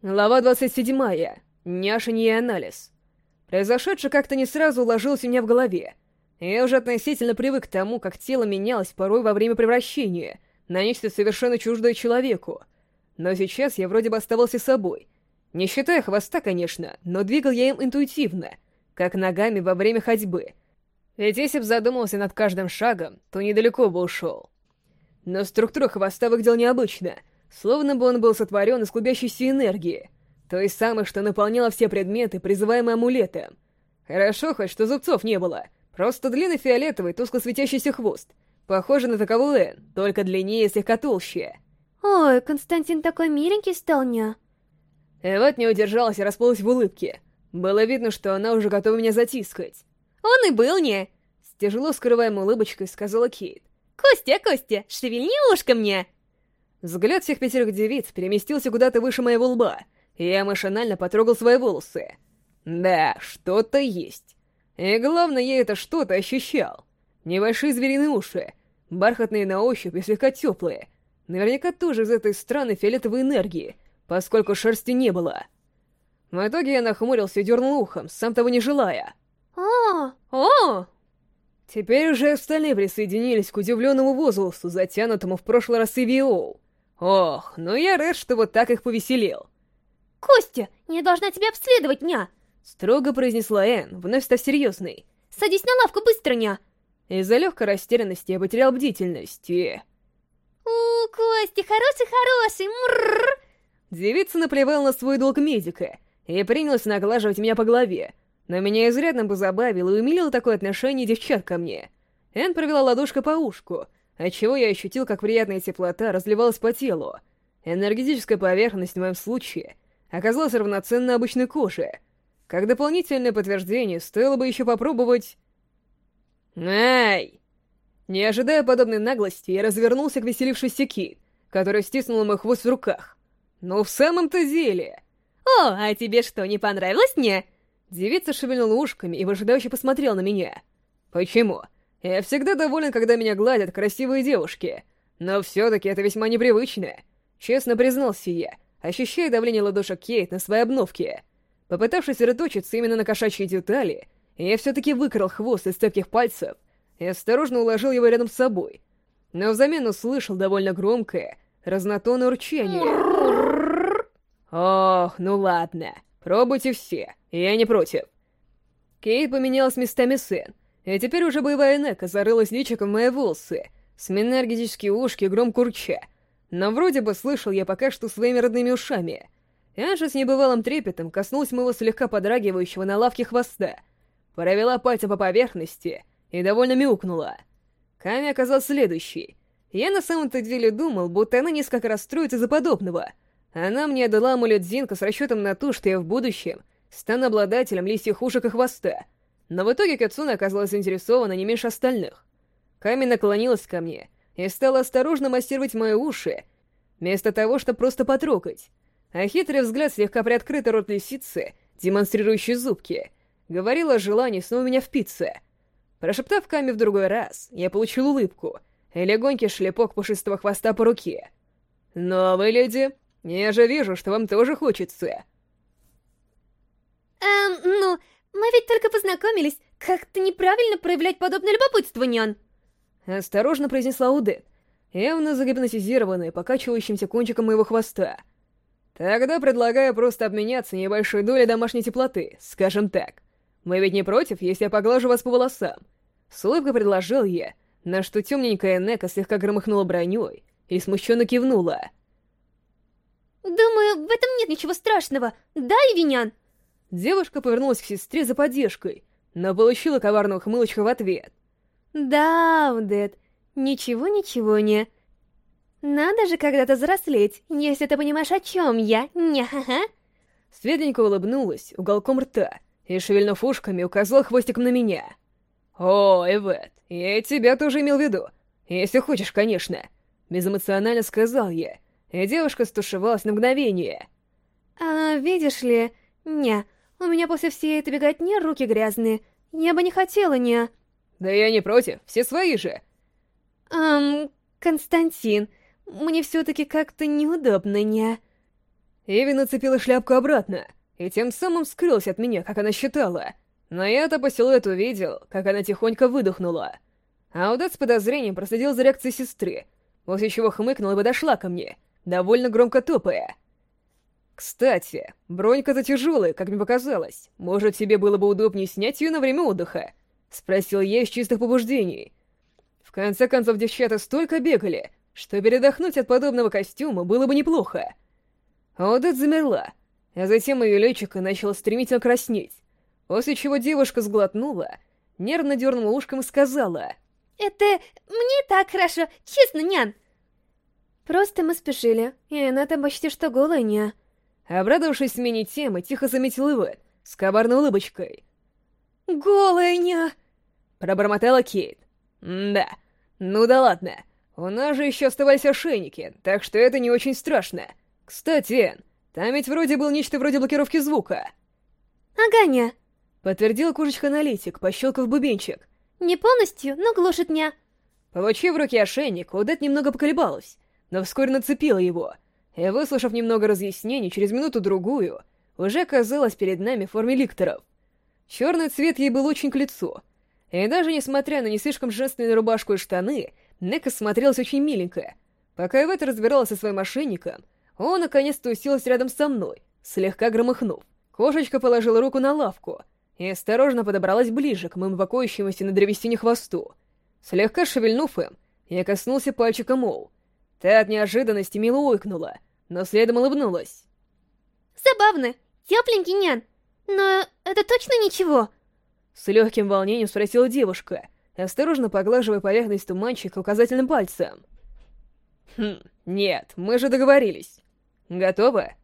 Глава 27. Няшенье и анализ. Произошедшее как-то не сразу уложилось у меня в голове. Я уже относительно привык к тому, как тело менялось порой во время превращения на нечто совершенно чуждое человеку. Но сейчас я вроде бы оставался собой. Не считая хвоста, конечно, но двигал я им интуитивно, как ногами во время ходьбы. Ведь если б задумался над каждым шагом, то недалеко бы ушел. Но структура хвоста выглядела необычно — Словно бы он был сотворен из клубящейся энергии, той самой, что наполняла все предметы, призываемые амулетом. Хорошо хоть, что зубцов не было, просто длинный фиолетовый, тускло светящийся хвост, похожий на таковой Лэн, только длиннее и слегка толще. Ой, Константин такой миленький стал, не? Эват не удержалась и расплылась в улыбке. Было видно, что она уже готова меня затискать. «Он и был не!» С тяжело скрываемой улыбочкой сказала Кейт. «Костя, Костя, шевельни ушко мне!» Взгляд всех пятерых девиц переместился куда-то выше моего лба, и я машинально потрогал свои волосы. Да, что-то есть. И главное, я это что-то ощущал. Небольшие звериные уши, бархатные на ощупь и слегка теплые. Наверняка тоже из этой странной фиолетовой энергии, поскольку шерсти не было. В итоге я нахмурился и дернул ухом, сам того не желая. «О! О!» Теперь уже остальные присоединились к удивленному возгласу, затянутому в прошлый раз Ивиоу. Ох, ну я рад, что вот так их повеселил. «Костя, я должна тебя обследовать, ня!» Строго произнесла Энн, вновь став серьезной. «Садись на лавку быстро, ня!» Из-за легкой растерянности я потерял бдительность и... «У, Костя, хороший-хороший, мрррр!» Девица наплевала на свой долг медика и принялась наглаживать меня по голове, но меня изрядно позабавило и умилило такое отношение девчат ко мне. Энн провела ладошкой по ушку — отчего я ощутил, как приятная теплота разливалась по телу. Энергетическая поверхность в моем случае оказалась равноценна обычной коже. Как дополнительное подтверждение, стоило бы еще попробовать... Ай! Не ожидая подобной наглости, я развернулся к веселившейся Ки, которая стиснула мой хвост в руках. Ну, в самом-то деле... «О, а тебе что, не понравилось мне?» Девица шевельнула ушками и выжидающе посмотрела на меня. «Почему?» Я всегда доволен, когда меня гладят красивые девушки. Но все-таки это весьма непривычно. Честно признался я, ощущая давление ладошек Кейт на своей обновке. Попытавшись сосредоточиться именно на кошачьей детали, я все-таки выкрал хвост из цепких пальцев и осторожно уложил его рядом с собой. Но взамен услышал довольно громкое, разнотонное урчание. Ох, ну ладно, пробуйте все, я не против. Кейт поменялась местами с Энн, и теперь уже боевая Нека зарылась личиком в мои волосы, сминая энергетические ушки громко урча. Но вроде бы слышал я пока что своими родными ушами. Я же с небывалым трепетом коснулась моего слегка подрагивающего на лавке хвоста, провела пальцем по поверхности и довольно мяукнула. Ками оказалась следующей. Я на самом-то деле думал, будто она несколько расстроится из-за подобного. Она мне отдала амулет Зинка с расчетом на то, что я в будущем стану обладателем лисьих ушек и хвоста — но в итоге Кацуна оказалась заинтересована не меньше остальных. Ками наклонилась ко мне и стала осторожно массировать мои уши, вместо того, чтобы просто потрогать. А хитрый взгляд слегка приоткрытый рот лисицы, демонстрирующий зубки, говорил о желании снова меня впиться. Прошептав Ками в другой раз, я получил улыбку и легонький шлепок пушистого хвоста по руке. «Новые леди, я же вижу, что вам тоже хочется». «Эм, ну, мы ведь только познакомились. Как-то неправильно проявлять подобное любопытство, Нян. Осторожно произнесла Удет, явно загипнотизированная покачивающимся кончиком моего хвоста. Тогда предлагаю просто обменяться небольшой долей домашней теплоты, скажем так. Мы ведь не против, если я поглажу вас по волосам. С улыбкой предложил я, на что темненькая Нека слегка громыхнула броней и смущенно кивнула. «Думаю, в этом нет ничего страшного, да, Ивинян?» Девушка повернулась к сестре за поддержкой, но получила коварную хмылочку в ответ. «Да, Удет, ничего-ничего не...» «Надо же когда-то взрослеть, если ты понимаешь, о чем я, не-ха-ха!» Светленько улыбнулась уголком рта и, шевельнув ушками, указала хвостиком на меня. «О, Эвет, я тебя тоже имел в виду. Если хочешь, конечно!» Безэмоционально сказал я, и девушка стушевалась на мгновение. «А, видишь ли, не, у меня после всей этой беготни руки грязные. Я бы не хотела, не... Да я не против, все свои же. Эм, Константин, мне все-таки как-то неудобно, не... Эви нацепила шляпку обратно, и тем самым скрылась от меня, как она считала. Но я-то по силуэту видел, как она тихонько выдохнула. Аудат с подозрением проследил за реакцией сестры, после чего хмыкнула и подошла ко мне, довольно громко топая. «Кстати, бронька-то тяжелая, как мне показалось. Может, тебе было бы удобнее снять ее на время отдыха?» — спросил я из чистых побуждений. В конце концов, девчата столько бегали, что передохнуть от подобного костюма было бы неплохо. Аудет замерла, а затем ее личико начало стремительно краснеть, после чего девушка сглотнула, нервно дернула ушком и сказала... «Это мне так хорошо, честно, нян!» Просто мы спешили, и она там почти что голая, ня. Обрадовавшись смене темы, тихо заметил Ивет с коварной улыбочкой. «Голая, ня!» Пробормотала Кейт. «Да, ну да ладно. У нас же еще оставались ошейники, так что это не очень страшно. Кстати, Эн, там ведь вроде был нечто вроде блокировки звука». «Аганя», — подтвердил кужечка-аналитик, пощелкав бубенчик. «Не полностью, но глушит ня». Получив в руки ошейник, Удет немного поколебалась, но вскоре нацепила его, и, выслушав немного разъяснений, через минуту-другую, уже оказалась перед нами в форме ликторов. Черный цвет ей был очень к лицу, и даже несмотря на не слишком женственную рубашку и штаны, Нека смотрелась очень миленько. Пока Ивет разбиралась со своим мошенником, он наконец-то уселась рядом со мной, слегка громыхнув. Кошечка положила руку на лавку и осторожно подобралась ближе к моему покоящемуся на древесине хвосту. Слегка шевельнув им, я коснулся пальчика Моу. Та от неожиданности мило ойкнула, но следом улыбнулась. «Забавно, тепленький нян, но это точно ничего?» С легким волнением спросила девушка, осторожно поглаживая поверхность туманчика указательным пальцем. «Хм, нет, мы же договорились. Готова?»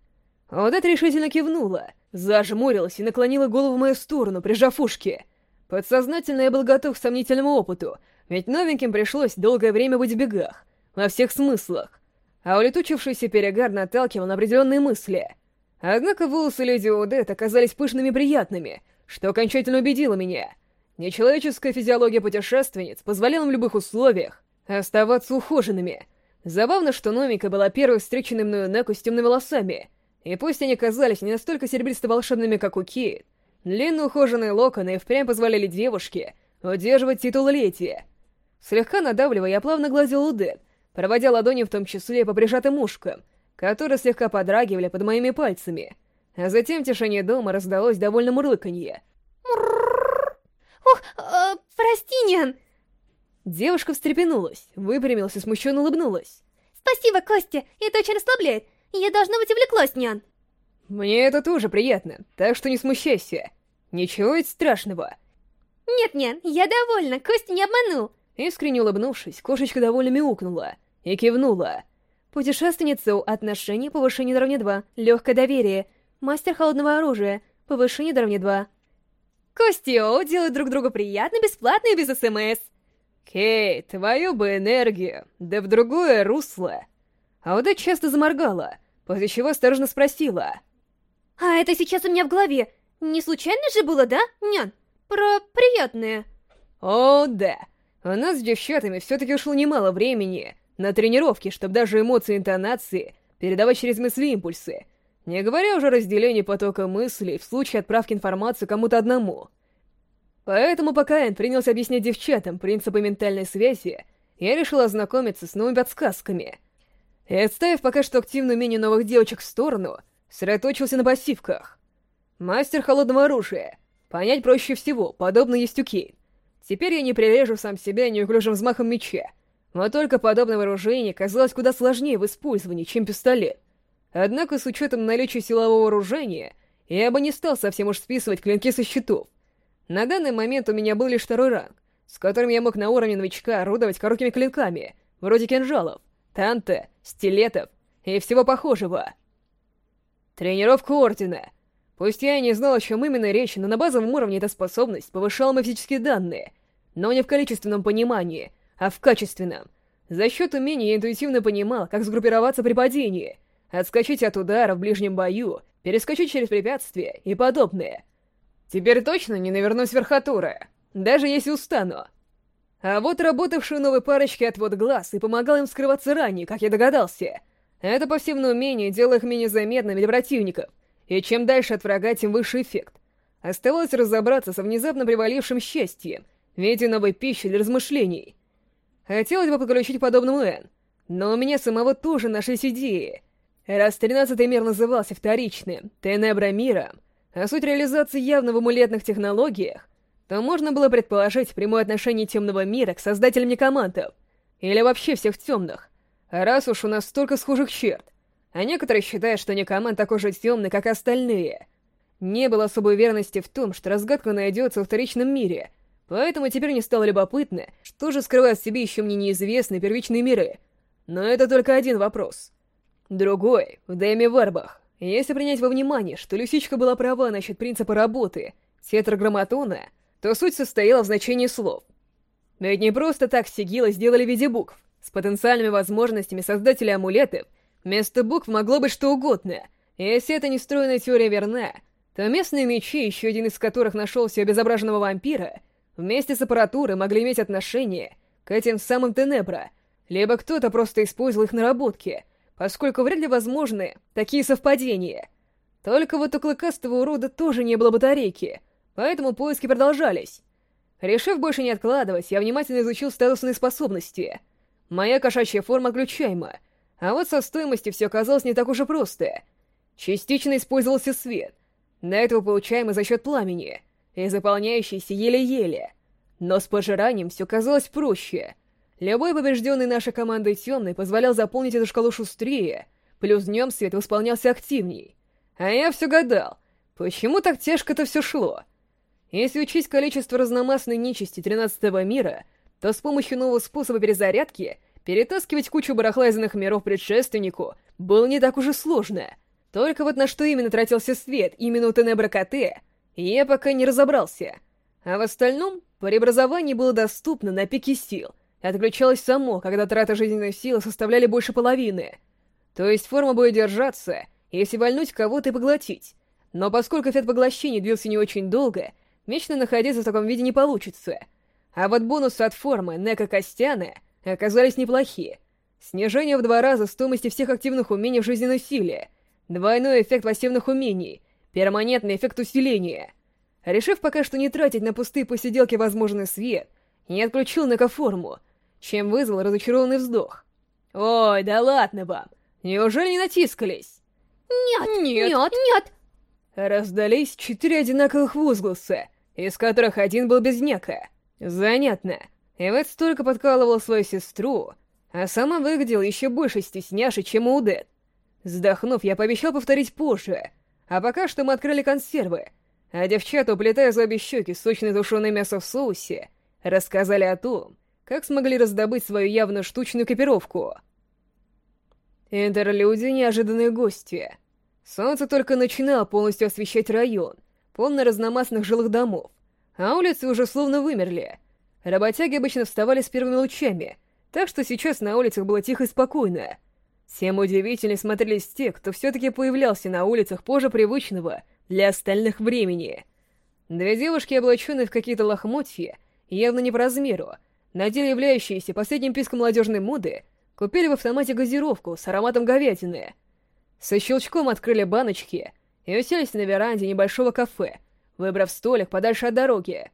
Одет решительно кивнула, зажмурилась и наклонила голову в мою сторону, прижав ушки. Подсознательно я был готов к сомнительному опыту, ведь новеньким пришлось долгое время быть в бегах, во всех смыслах. А улетучившийся перегар наталкивал на определенные мысли. Однако волосы леди Одет оказались пышными и приятными — что окончательно убедило меня. Нечеловеческая физиология путешественниц позволяла в любых условиях оставаться ухоженными. Забавно, что Номика была первой встреченной мною Неку с темными волосами, и пусть они казались не настолько серебристо-волшебными, как у Кейт, длинные ухоженные локоны впрямь позволяли девушке удерживать титул леди. Слегка надавливая, я плавно гладил Удет, проводя ладони в том числе по прижатым ушкам, которые слегка подрагивали под моими пальцами — а затем в тишине дома раздалось довольно мурлыканье. «Ух, э, прости, Нян!» Девушка встрепенулась, выпрямилась и смущенно улыбнулась. «Спасибо, Костя, это очень расслабляет. Я, должна быть, увлеклась, Нян». «Мне это тоже приятно, так что не смущайся. Ничего ведь страшного». «Нет, Нян, я довольна, Костя не обманул». Искренне улыбнувшись, кошечка довольно мяукнула и кивнула. Путешественница отношения повышение на равне 2, легкое доверие, Мастер холодного оружия. Повышение до равня 2. Костио делают друг другу приятно, бесплатно и без СМС. Кей, твою бы энергию, да в другое русло. Ауда часто заморгала, после чего осторожно спросила. А это сейчас у меня в голове. Не случайно же было, да, нян? Про приятное. О, да. У нас с девчатами все-таки ушло немало времени на тренировки, чтобы даже эмоции интонации передавать через мысли-импульсы, не говоря уже о разделении потока мыслей в случае отправки информации кому-то одному. Поэтому пока Энн принялся объяснять девчатам принципы ментальной связи, я решил ознакомиться с новыми подсказками. И отставив пока что активное умение новых девочек в сторону, сосредоточился на пассивках. Мастер холодного оружия. Понять проще всего, подобно есть у Кейн. Теперь я не прирежу сам себя неуклюжим взмахом меча. Но только подобное вооружение казалось куда сложнее в использовании, чем пистолет. Однако с учетом наличия силового вооружения, я бы не стал совсем уж списывать клинки со счетов. На данный момент у меня был лишь второй ранг, с которым я мог на уровне новичка орудовать короткими клинками, вроде кинжалов, танта, стилетов и всего похожего. Тренировка Ордена. Пусть я и не знал, о чем именно речь, но на базовом уровне эта способность повышала мои физические данные, но не в количественном понимании, а в качественном. За счет умения я интуитивно понимал, как сгруппироваться при падении — отскочить от удара в ближнем бою, перескочить через препятствия и подобное. Теперь точно не навернусь верхотуры, даже если устану. А вот работавший новой парочке отвод глаз и помогал им скрываться ранее, как я догадался. Это пассивное умение делало их менее заметными для противников, и чем дальше от врага, тем выше эффект. Оставалось разобраться со внезапно привалившим счастьем в виде новой пищи для размышлений. Хотелось бы подключить подобному Н, но у меня самого тоже нашлись идеи. Раз тринадцатый мир назывался вторичным, Тенебра миром, а суть реализации явно в амулетных технологиях, то можно было предположить прямое отношение темного мира к создателям некомантов, или вообще всех темных, раз уж у нас столько схожих черт. А некоторые считают, что некомант такой же темный, как остальные. Не было особой уверенности в том, что разгадка найдется во вторичном мире, поэтому теперь не стало любопытно, что же скрывают в себе еще мне неизвестные первичные миры. Но это только один вопрос. Другой — в Дэме Варбах. Если принять во внимание, что Люсичка была права насчет принципа работы тетраграмматона, то суть состояла в значении слов. Ведь не просто так сигилы сделали в виде букв. С потенциальными возможностями создателя амулетов вместо букв могло быть что угодно. И если эта нестроенная теория верна, то местные мечи, еще один из которых нашелся у обезображенного вампира, вместе с аппаратурой могли иметь отношение к этим самым Тенебра, либо кто-то просто использовал их наработки, поскольку вряд ли возможны такие совпадения. Только вот у клыкастого урода тоже не было батарейки, поэтому поиски продолжались. Решив больше не откладывать, я внимательно изучил статусные способности. Моя кошачья форма отключаема, а вот со стоимостью все оказалось не так уж и просто. Частично использовался свет, до этого получаемый за счет пламени, и заполняющийся еле-еле. Но с пожиранием все казалось проще. Любой побежденный нашей командой темный позволял заполнить эту шкалу шустрее, плюс днем свет восполнялся активней. А я все гадал, почему так тяжко-то все шло? Если учесть количество разномастной нечисти 13 мира, то с помощью нового способа перезарядки перетаскивать кучу барахла миров предшественнику было не так уж и сложно. Только вот на что именно тратился свет именно у Тенебра КТ, я пока не разобрался. А в остальном, преобразование было доступно на пике сил, отключалось само, когда траты жизненной силы составляли больше половины. То есть форма будет держаться, если вольнуть кого-то и поглотить. Но поскольку эффект поглощения длился не очень долго, Вечно находиться в таком виде не получится. А вот бонусы от формы Нека Костяны оказались неплохие. Снижение в два раза стоимости всех активных умений в жизненной силе, двойной эффект пассивных умений, перманентный эффект усиления. Решив пока что не тратить на пустые посиделки возможный свет, я отключил Нека-форму, чем вызвал разочарованный вздох. «Ой, да ладно вам! Неужели не натискались?» «Нет, нет, нет, нет!» Раздались четыре одинаковых возгласа, из которых один был без нека. Занятно. Эвет столько подкалывал свою сестру, а сама выглядел еще больше стесняши, чем Удет. Вздохнув, я пообещал повторить позже, а пока что мы открыли консервы, а девчата, уплетая за обе щеки сочное тушеное мясо в соусе, рассказали о том, как смогли раздобыть свою явно штучную копировку. Интерлюдия неожиданные гости. Солнце только начинало полностью освещать район, полный разномастных жилых домов, а улицы уже словно вымерли. Работяги обычно вставали с первыми лучами, так что сейчас на улицах было тихо и спокойно. Тем удивительнее смотрелись те, кто все-таки появлялся на улицах позже привычного для остальных времени. Две девушки, облаченные в какие-то лохмотья, явно не по размеру, на деле являющиеся последним писком молодежной моды, купили в автомате газировку с ароматом говядины. Со щелчком открыли баночки — и уселись на веранде небольшого кафе, выбрав столик подальше от дороги.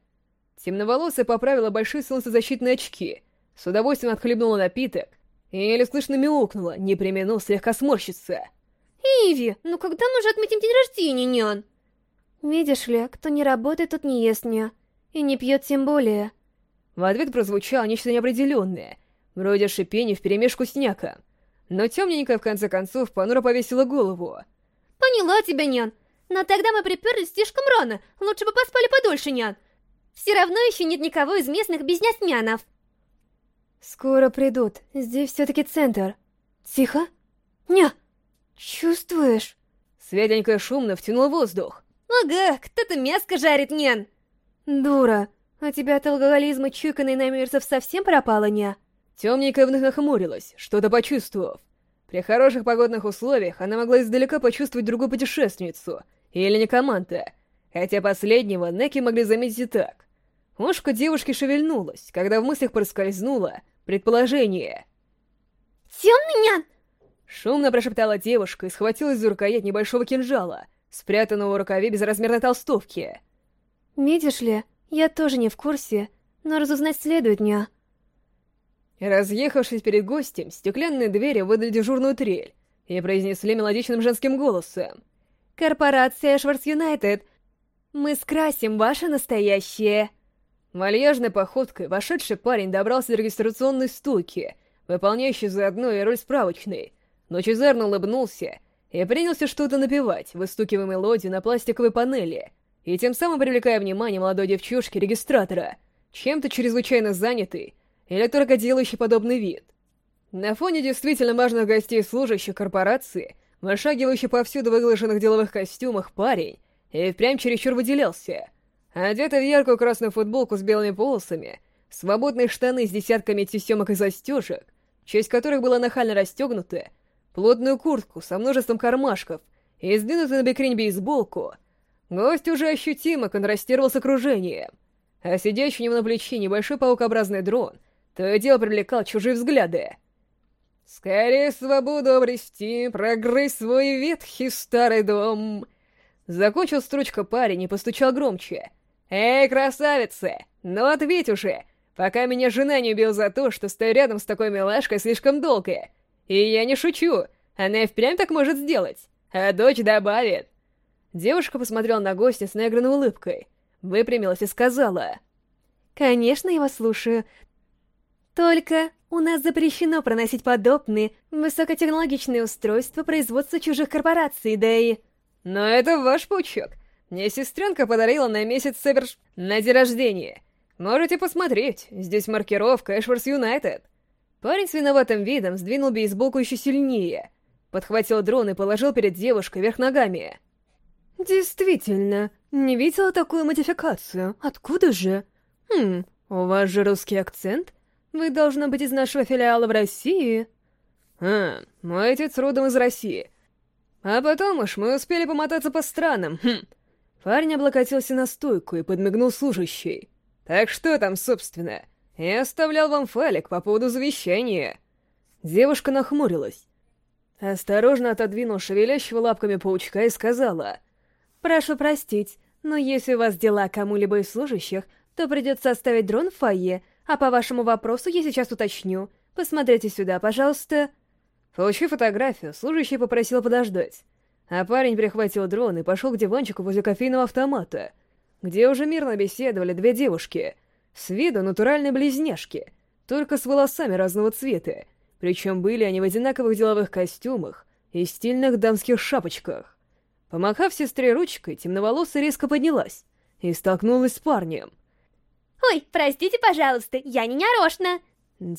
Темноволосая поправила большие солнцезащитные очки, с удовольствием отхлебнула напиток еле слышно мяукнула, не применув слегка сморщиться. «Иви, ну когда мы же отметим день рождения, нян?» «Видишь ли, кто не работает, тот не ест, ня. И не пьет тем более». В ответ прозвучало нечто неопределенное, вроде шипения вперемешку с няком. Но темненькая, в конце концов, понуро повесила голову — Поняла тебя, нян. Но тогда мы приперлись слишком рано. Лучше бы поспали подольше, нян. Все равно еще нет никого из местных бизнесменов. Скоро придут. Здесь все-таки центр. Тихо. Ня. Чувствуешь? Светленькая шумно втянула воздух. Ага, кто-то мяско жарит, нян. Дура. А тебя от алкоголизма чуйканной намерцев совсем пропала, ня? Темненькая вновь нахмурилась, что-то почувствовав. При хороших погодных условиях она могла издалека почувствовать другую путешественницу, или некоманта, хотя последнего Неки могли заметить и так. Ушко девушки шевельнулось, когда в мыслях проскользнуло предположение. «Темный нян!» Шумно прошептала девушка и схватилась за рукоять небольшого кинжала, спрятанного в рукаве безразмерной толстовки. «Видишь ли, я тоже не в курсе, но разузнать следует мне». Разъехавшись перед гостем, стеклянные двери выдали дежурную трель и произнесли мелодичным женским голосом. «Корпорация Шварц Юнайтед, мы скрасим ваше настоящее!» Вальяжной походкой вошедший парень добрался до регистрационной стойки, выполняющей заодно и роль справочной, но Чезарно улыбнулся и принялся что-то напевать, выстукивая мелодию на пластиковой панели, и тем самым привлекая внимание молодой девчушки-регистратора, чем-то чрезвычайно занятой или только делающий подобный вид. На фоне действительно важных гостей служащих корпорации, вышагивающий повсюду в выглаженных деловых костюмах парень, и впрямь чересчур выделялся. Одетый в яркую красную футболку с белыми полосами, свободные штаны с десятками тесемок и застежек, часть которых была нахально расстегнута, плотную куртку со множеством кармашков и сдвинутую на бекрень бейсболку, гость уже ощутимо контрастировал с окружением, а сидящий у него на плече небольшой паукообразный дрон — то и дело привлекал чужие взгляды. «Скорее свободу обрести, прогрызь свой ветхий старый дом!» Закончил строчка парень и постучал громче. «Эй, красавица, ну ответь уже, пока меня жена не убила за то, что стою рядом с такой милашкой слишком долго. И я не шучу, она и впрямь так может сделать, а дочь добавит». Девушка посмотрела на гостя с наигранной улыбкой, выпрямилась и сказала... «Конечно, я вас слушаю. Только у нас запрещено проносить подобные высокотехнологичные устройства производства чужих корпораций, да и... Но это ваш паучок. Мне сестренка подарила на месяц соверш... на день рождения. Можете посмотреть, здесь маркировка Эшварс Юнайтед. Парень с виноватым видом сдвинул бейсболку еще сильнее, подхватил дрон и положил перед девушкой вверх ногами. «Действительно, не видела такую модификацию. Откуда же? Хм, у вас же русский акцент?» Вы, должно быть, из нашего филиала в России. А, мой отец родом из России. А потом уж мы успели помотаться по странам. Хм. Парень облокотился на стойку и подмигнул служащей. Так что там, собственно? Я оставлял вам файлик по поводу завещания. Девушка нахмурилась. Осторожно отодвинул шевелящего лапками паучка и сказала. «Прошу простить, но если у вас дела кому-либо из служащих, то придется оставить дрон в фойе, а по вашему вопросу я сейчас уточню. Посмотрите сюда, пожалуйста». Получив фотографию, служащий попросил подождать. А парень прихватил дрон и пошел к диванчику возле кофейного автомата, где уже мирно беседовали две девушки. С виду натуральные близняшки, только с волосами разного цвета. Причем были они в одинаковых деловых костюмах и стильных дамских шапочках. Помахав сестре ручкой, темноволосая резко поднялась и столкнулась с парнем. «Ой, простите, пожалуйста, я не нарочно!»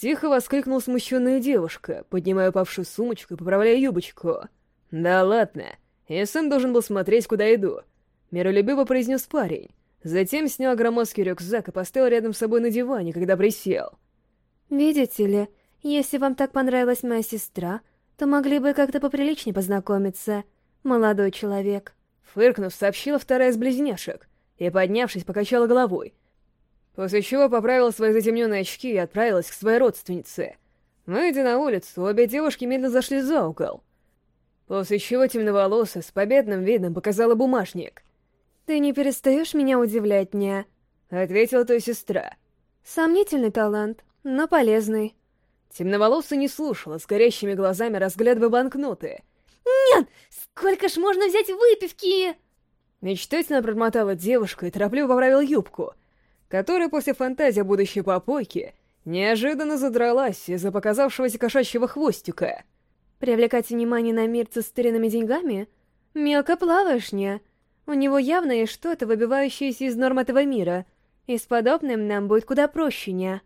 Тихо воскликнула смущенная девушка, поднимая упавшую сумочку и поправляя юбочку. «Да ладно, я сам должен был смотреть, куда иду», — миролюбиво произнес парень. Затем снял громоздкий рюкзак и поставил рядом с собой на диване, когда присел. «Видите ли, если вам так понравилась моя сестра, то могли бы как-то поприличнее познакомиться, молодой человек». Фыркнув, сообщила вторая из близняшек и, поднявшись, покачала головой, После чего поправила свои затемненные очки и отправилась к своей родственнице. Выйдя на улицу, обе девушки медленно зашли за угол. После чего темноволосая с победным видом показала бумажник. «Ты не перестаешь меня удивлять, не?» — ответила твоя сестра. «Сомнительный талант, но полезный». Темноволосая не слушала, с горящими глазами разглядывая банкноты. «Нет! Сколько ж можно взять выпивки?» Мечтательно промотала девушка и торопливо поправила юбку — которая после фантазии о будущей попойке неожиданно задралась из-за показавшегося кошачьего хвостика. Привлекать внимание на мир с старинными деньгами? Мелко плаваешь, не? У него явно есть что-то, выбивающееся из норм этого мира, и с подобным нам будет куда проще, не?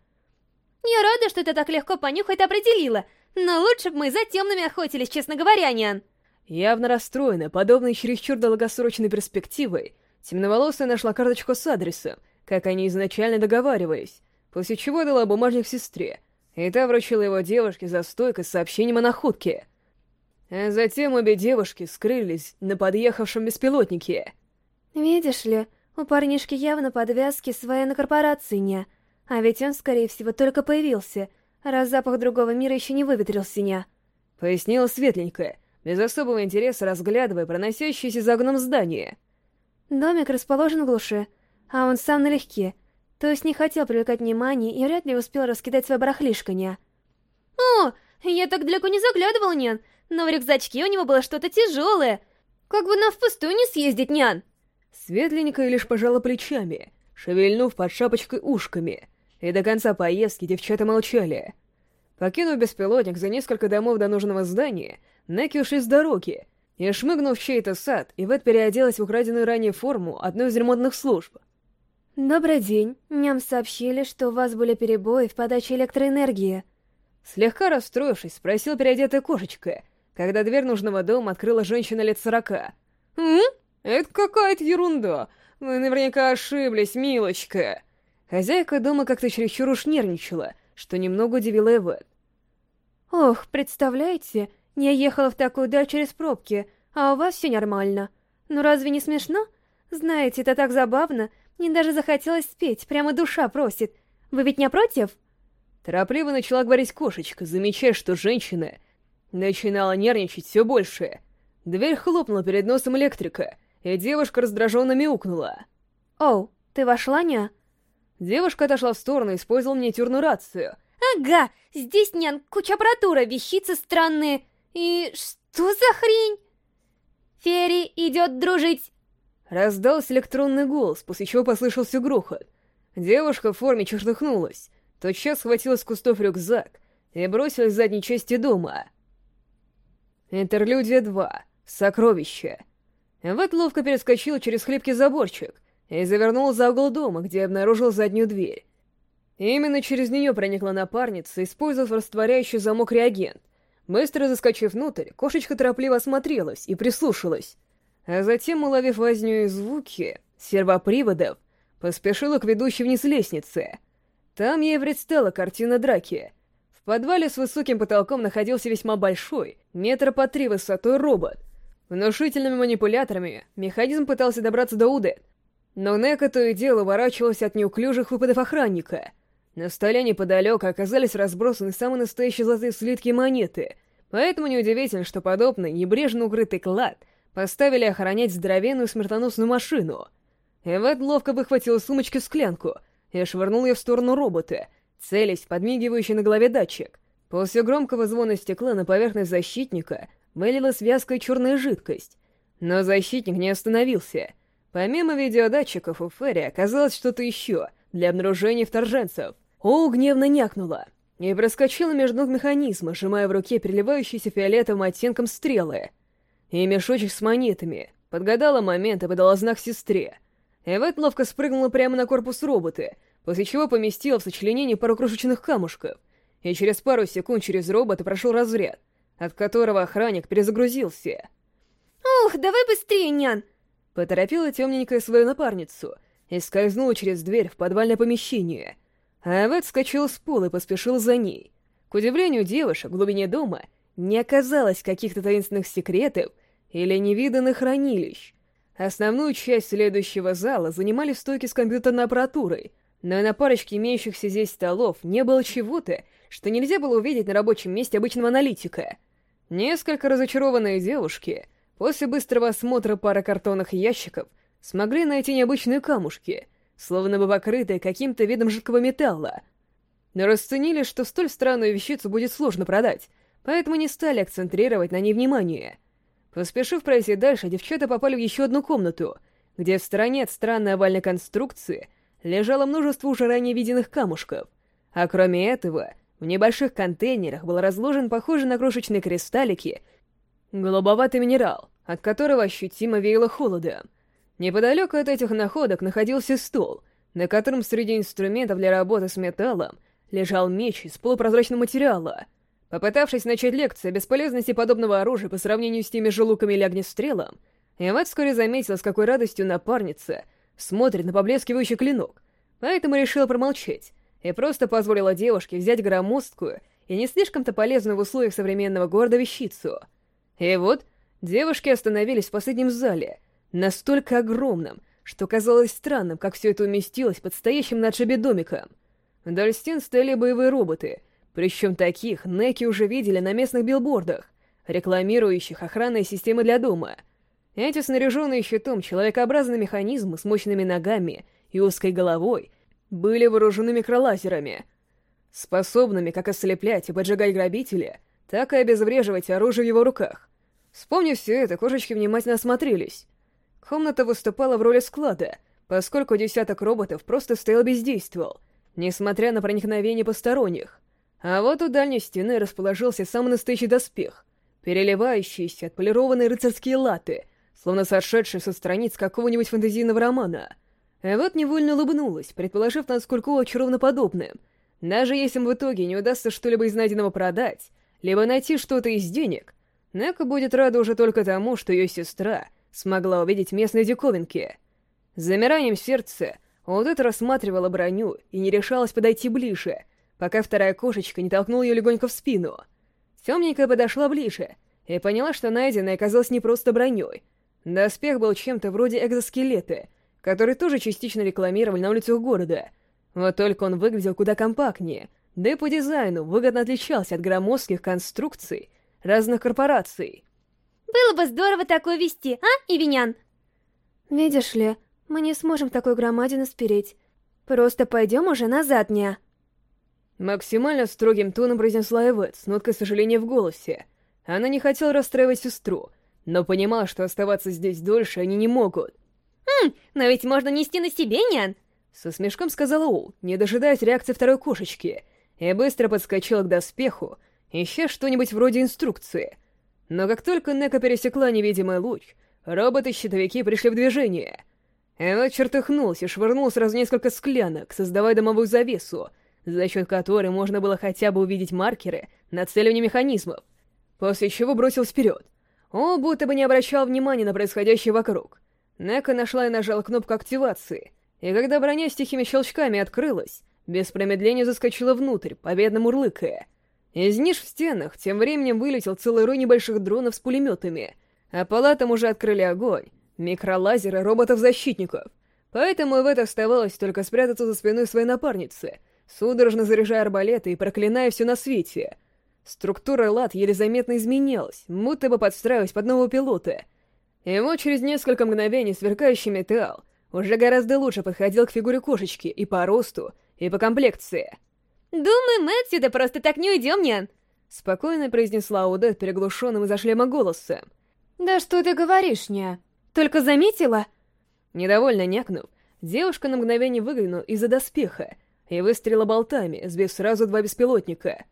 Я рада, что ты так легко понюхать определила, но лучше бы мы за темными охотились, честно говоря, нян. Явно расстроена подобной чересчур долгосрочной перспективой, темноволосая нашла карточку с адресом, как они изначально договаривались, после чего дала бумажник сестре, и та вручила его девушке за стойкой с сообщением о находке. А затем обе девушки скрылись на подъехавшем беспилотнике. «Видишь ли, у парнишки явно подвязки с военной корпорацией не, а ведь он, скорее всего, только появился, раз запах другого мира еще не выветрился не». — пояснила светленькая, без особого интереса разглядывая проносящееся за окном здание. Домик расположен в глуши, а он сам налегке, то есть не хотел привлекать внимание и вряд ли успел раскидать свое барахлишко, не. О, я так далеко не заглядывал, нян, но в рюкзачке у него было что-то тяжелое. Как бы нам впустую не съездить, нян? Светленькая лишь пожала плечами, шевельнув под шапочкой ушками, и до конца поездки девчата молчали. Покинув беспилотник за несколько домов до нужного здания, Неки ушли с дороги, и, шмыгнув в чей-то сад, Ивет переоделась в украденную ранее форму одной из ремонтных служб. «Добрый день. Ням сообщили, что у вас были перебои в подаче электроэнергии». Слегка расстроившись, спросила переодетая кошечка, когда дверь нужного дома открыла женщина лет сорока. «М? Это какая-то ерунда. Вы наверняка ошиблись, милочка». Хозяйка дома как-то чересчур уж нервничала, что немного удивило Эвет. «Ох, представляете, я ехала в такую даль через пробки, а у вас все нормально. Ну разве не смешно? Знаете, это так забавно. Мне даже захотелось спеть, прямо душа просит. Вы ведь не против?» Торопливо начала говорить кошечка, замечая, что женщина начинала нервничать все больше. Дверь хлопнула перед носом электрика, и девушка раздраженно мяукнула. «Оу, ты вошла, ня?» Девушка отошла в сторону и использовала миниатюрную рацию. «Ага, здесь, нян, куча аппаратуры, вещицы странные. И что за хрень?» «Ферри идет дружить!» Раздался электронный голос, после чего послышался грохот. Девушка в форме чертыхнулась, тотчас схватила с кустов рюкзак и бросилась в задней части дома. Интерлюдия 2. Сокровище. Вот ловко перескочила через хлипкий заборчик и завернула за угол дома, где обнаружил заднюю дверь. Именно через нее проникла напарница, использовав растворяющий замок реагент. Быстро заскочив внутрь, кошечка торопливо осмотрелась и прислушалась. А затем, уловив возню и звуки сервоприводов, поспешила к ведущей вниз лестнице. Там ей предстала картина драки. В подвале с высоким потолком находился весьма большой, метра по три высотой робот. Внушительными манипуляторами механизм пытался добраться до Удет, но Нека то и дело уворачивалась от неуклюжих выпадов охранника — на столе неподалеку оказались разбросаны самые настоящие золотые слитки и монеты, поэтому неудивительно, что подобный небрежно укрытый клад поставили охранять здоровенную смертоносную машину. Эвет ловко выхватила сумочки склянку и швырнул ее в сторону робота, целясь в подмигивающий на голове датчик. После громкого звона стекла на поверхность защитника вылилась вязкая черная жидкость. Но защитник не остановился. Помимо видеодатчиков у Ферри оказалось что-то еще для обнаружения вторженцев — Оу гневно някнула и проскочила между ног механизма, сжимая в руке переливающийся фиолетовым оттенком стрелы. И мешочек с монетами. Подгадала момент и подала знак сестре. Эвет ловко спрыгнула прямо на корпус робота, после чего поместила в сочленение пару крошечных камушков, и через пару секунд через робота прошел разряд, от которого охранник перезагрузился. «Ух, давай быстрее, нян!» Поторопила темненькая свою напарницу и скользнула через дверь в подвальное помещение — Авет скачал с пола и поспешил за ней. К удивлению девушек, в глубине дома не оказалось каких-то таинственных секретов или невиданных хранилищ. Основную часть следующего зала занимали стойки с компьютерной аппаратурой, но на парочке имеющихся здесь столов не было чего-то, что нельзя было увидеть на рабочем месте обычного аналитика. Несколько разочарованные девушки после быстрого осмотра пары картонных ящиков смогли найти необычные камушки — словно бы покрытая каким-то видом жидкого металла. Но расценили, что столь странную вещицу будет сложно продать, поэтому не стали акцентрировать на ней внимание. Поспешив пройти дальше, девчата попали в еще одну комнату, где в стороне от странной овальной конструкции лежало множество уже ранее виденных камушков. А кроме этого, в небольших контейнерах был разложен похожий на крошечные кристаллики голубоватый минерал, от которого ощутимо веяло холодом. Неподалеку от этих находок находился стол, на котором среди инструментов для работы с металлом лежал меч из полупрозрачного материала. Попытавшись начать лекцию о бесполезности подобного оружия по сравнению с теми же луками или огнестрелом, Иват вскоре заметила, с какой радостью напарница смотрит на поблескивающий клинок, поэтому решила промолчать и просто позволила девушке взять громоздкую и не слишком-то полезную в условиях современного города вещицу. И вот девушки остановились в последнем зале — настолько огромным, что казалось странным, как все это уместилось под стоящим на отшибе домиком. Вдоль стен стояли боевые роботы, Причем таких Неки уже видели на местных билбордах, рекламирующих охранные системы для дома. Эти снаряженные щитом человекообразные механизмы с мощными ногами и узкой головой были вооружены микролазерами, способными как ослеплять и поджигать грабителя, так и обезвреживать оружие в его руках. Вспомнив все это, кошечки внимательно осмотрелись. Комната выступала в роли склада, поскольку десяток роботов просто стоял бездействовал, несмотря на проникновение посторонних. А вот у дальней стены расположился самый настоящий доспех, переливающиеся отполированные рыцарские латы, словно сошедшие со страниц какого-нибудь фэнтезийного романа. А вот невольно улыбнулась, предположив, насколько очаровано подобным. Даже если им в итоге не удастся что-либо из найденного продать, либо найти что-то из денег, Нека будет рада уже только тому, что ее сестра смогла увидеть местные диковинки. С замиранием сердца Удет рассматривала броню и не решалась подойти ближе, пока вторая кошечка не толкнула ее легонько в спину. Темненькая подошла ближе и поняла, что найденная оказалась не просто броней. Доспех был чем-то вроде экзоскелета, который тоже частично рекламировали на улицах города. Вот только он выглядел куда компактнее, да и по дизайну выгодно отличался от громоздких конструкций разных корпораций. Было бы здорово такое вести, а, Ивинян? Видишь ли, мы не сможем такой громадину спереть. Просто пойдем уже назад, не? Максимально строгим тоном произнесла Эвет, с ноткой сожаления в голосе. Она не хотела расстраивать сестру, но понимала, что оставаться здесь дольше они не могут. «Хм, но ведь можно нести на себе, нян!» Со смешком сказала Оу, не дожидаясь реакции второй кошечки, и быстро подскочила к доспеху, ища что-нибудь вроде инструкции. Но как только Нека пересекла невидимый луч, роботы-щитовики пришли в движение. Эва чертыхнулся и швырнул сразу несколько склянок, создавая домовую завесу, за счет которой можно было хотя бы увидеть маркеры нацеливания механизмов, после чего бросил вперед. Он будто бы не обращал внимания на происходящее вокруг. Нека нашла и нажала кнопку активации, и когда броня с тихими щелчками открылась, без промедления заскочила внутрь, победно мурлыкая — из ниш в стенах тем временем вылетел целый рой небольших дронов с пулеметами, а палатам уже открыли огонь, микролазеры роботов-защитников. Поэтому в это оставалось только спрятаться за спиной своей напарницы, судорожно заряжая арбалеты и проклиная все на свете. Структура лад еле заметно изменялась, будто бы подстраиваясь под нового пилота. И вот через несколько мгновений сверкающий металл уже гораздо лучше подходил к фигуре кошечки и по росту, и по комплекции — «Думаю, мы отсюда просто так не уйдем, Нян!» Спокойно произнесла Удет переглушенным из-за шлема голосом. «Да что ты говоришь, ня? Только заметила?» Недовольно някнув, девушка на мгновение выглянула из-за доспеха и выстрелила болтами, сбив сразу два беспилотника.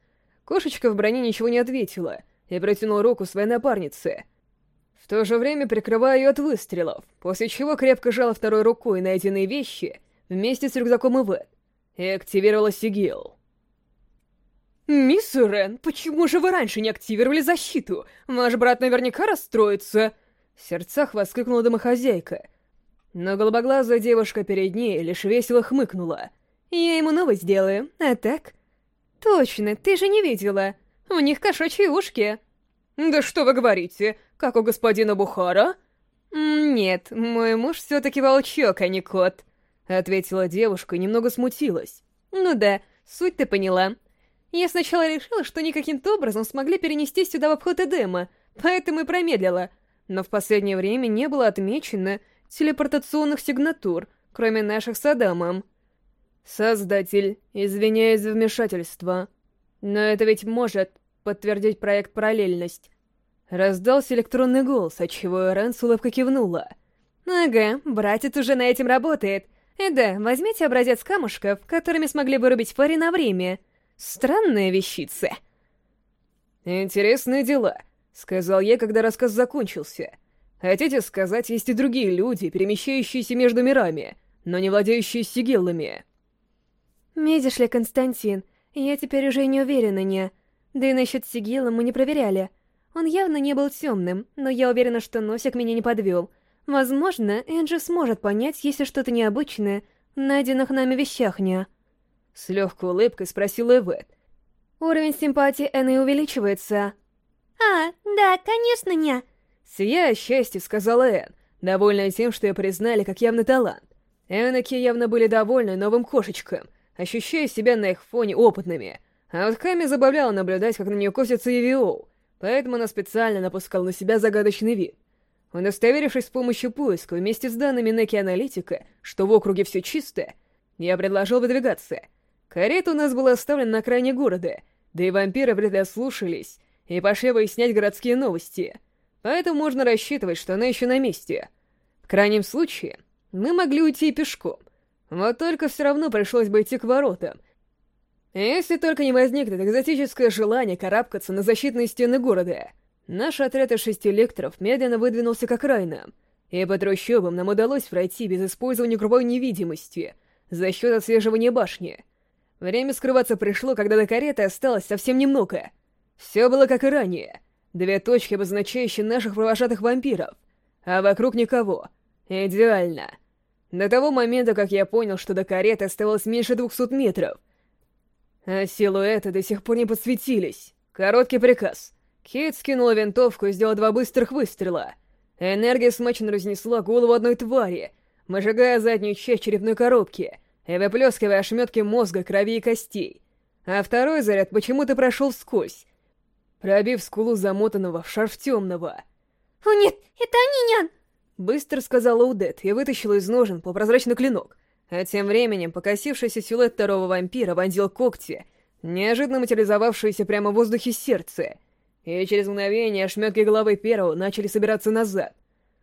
Кошечка в броне ничего не ответила и протянула руку своей напарнице. В то же время прикрывая ее от выстрелов, после чего крепко жала второй рукой найденные вещи вместе с рюкзаком Ивет и активировала сигил. «Мисс Рен, почему же вы раньше не активировали защиту? Ваш брат наверняка расстроится!» В сердцах воскликнула домохозяйка. Но голубоглазая девушка перед ней лишь весело хмыкнула. «Я ему новость сделаю, а так?» «Точно, ты же не видела. У них кошачьи ушки». «Да что вы говорите? Как у господина Бухара?» «Нет, мой муж все-таки волчок, а не кот», — ответила девушка и немного смутилась. «Ну да, суть ты поняла. Я сначала решила, что они каким-то образом смогли перенести сюда в обход Эдема, поэтому и промедлила. Но в последнее время не было отмечено телепортационных сигнатур, кроме наших с Адамом. Создатель, извиняюсь за вмешательство. Но это ведь может подтвердить проект «Параллельность». Раздался электронный голос, отчего Эрен с улыбкой кивнула. «Ага, братец уже на этим работает. И да, возьмите образец камушков, которыми смогли вырубить Фари на время». Странная вещица. «Интересные дела», — сказал я, когда рассказ закончился. «Хотите сказать, есть и другие люди, перемещающиеся между мирами, но не владеющие сигиллами?» «Видишь ли, Константин, я теперь уже не уверена, не. Да и насчет сигилла мы не проверяли. Он явно не был темным, но я уверена, что Носик меня не подвел. Возможно, Энджи сможет понять, если что-то необычное в найденных нами вещах, не...» С легкой улыбкой спросила Эвет. Уровень симпатии Энны увеличивается. А, да, конечно, не. Сияя счастье, сказала Эн, довольная тем, что ее признали как явный талант. Энаки явно были довольны новым кошечкам, ощущая себя на их фоне опытными. А вот Хами забавляло наблюдать, как на нее косится Евиоу, поэтому она специально напускала на себя загадочный вид. Удостоверившись с помощью поиска вместе с данными Неки Аналитика, что в округе все чисто, я предложил выдвигаться. Карета у нас была оставлена на окраине города, да и вампиры вряд ли ослушались и пошли выяснять городские новости. Поэтому можно рассчитывать, что она еще на месте. В крайнем случае, мы могли уйти пешком. Вот только все равно пришлось бы идти к воротам. Если только не возникнет экзотическое желание карабкаться на защитные стены города. Наш отряд из шести лекторов медленно выдвинулся к окраинам, и по трущобам нам удалось пройти без использования грубой невидимости за счет отслеживания башни. Время скрываться пришло, когда до кареты осталось совсем немного. Все было как и ранее. Две точки, обозначающие наших провожатых вампиров, а вокруг никого. Идеально. До того момента, как я понял, что до кареты оставалось меньше двухсот метров. А силуэты до сих пор не подсветились. Короткий приказ. Кейт скинула винтовку и сделала два быстрых выстрела. Энергия смачно разнесла голову одной твари, выжигая заднюю часть черепной коробки и выплескивая ошметки мозга, крови и костей. А второй заряд почему-то прошел вскользь, пробив скулу замотанного в шарф темного. «О нет, это они, нян!» Быстро сказала Удет и вытащила из ножен полупрозрачный клинок. А тем временем покосившийся силуэт второго вампира вонзил когти, неожиданно материализовавшиеся прямо в воздухе сердце. И через мгновение ошметки головы первого начали собираться назад.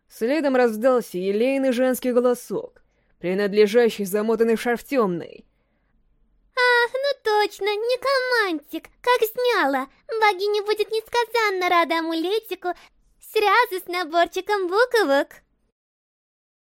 Следом раздался елейный женский голосок, принадлежащий замотанный в шарф темный. «Ах, ну точно, не комантик, как сняла. Богиня будет несказанно рада амулетику, сразу с наборчиком буквок».